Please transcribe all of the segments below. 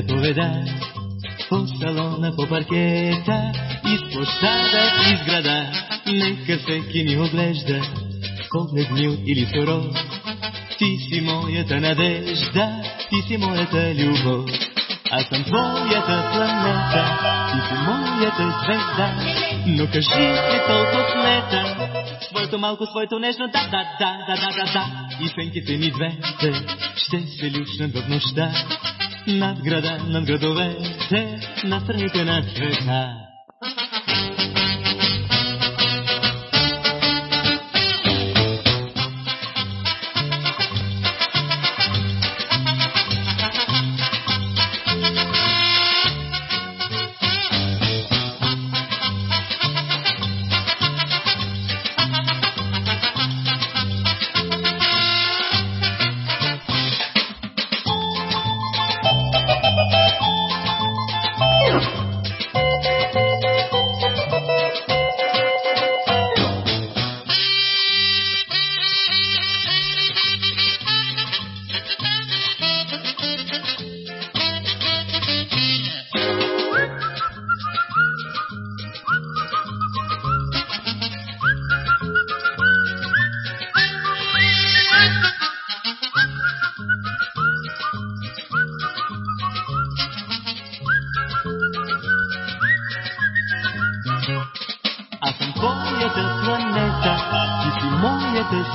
се поведа по салона, по паркета, из площада, из града. Нека всеки ни оглежда мил или суров. Ти си моята надежда, ти си моята любов. Аз съм твоята планета, ти си моята звезда. Но кажи ли толкова смета, своето малко, своето нежно, да, да, да, да, да, да, да. И пенките ни двете ще се лючнат в нощта. Над града, над градовете, на страните на света.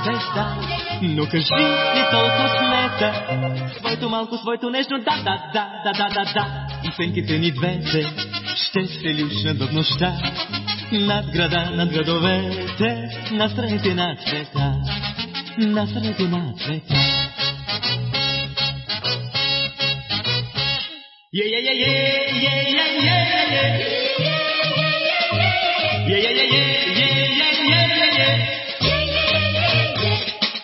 Звезда. Но кажи ли толкова смета, своето малко, своето нежно, да, да, да, да, да, да, да. И пенките ни двете ще се лючнат в нощта. Над града, над градовете, на страните на цвета, на страните на цвета. Yeah, yeah, yeah, yeah, yeah, yeah, yeah, yeah. Yeah, yeah, yeah, yeah,